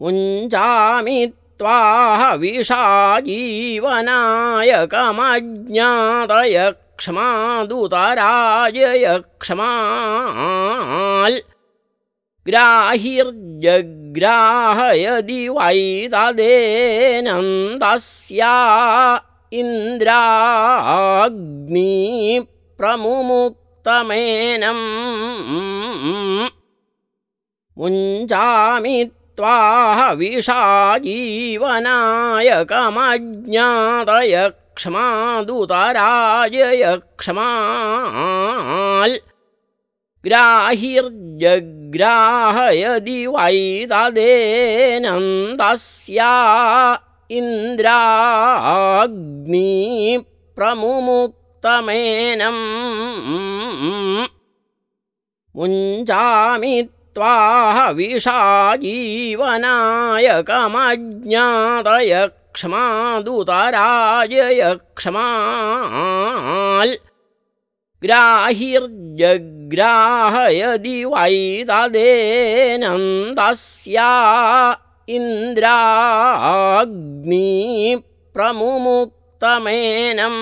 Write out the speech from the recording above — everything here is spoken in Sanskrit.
मुञ्चामि त्वाह विषाजीवनायकमज्ञातय क्ष्मादुतराजय क्ष्माल् ग्राहिर्जग्राहयदि वै तदेनन्दस्या इन्द्राग्नी प्रमुमुक्तमेनम् मुञ्चामि त्वाह विषाजीवनायकमज्ञातय क्ष्मादुतराजय क्ष्माल् ग्राहिर्जग्राहयदि वै तदेनन्दस्या इन्द्राग्नी प्रमुमुक्तमेनम् मुञ्चामि त्वाह विषाजीवनायकमज्ञातय क्ष्मादुतराजय क्ष्माल् ग्राहिर्जग्राहयदि वै तदेनन्दस्या इन्द्राग्नी प्रमुमुक्तमेनम्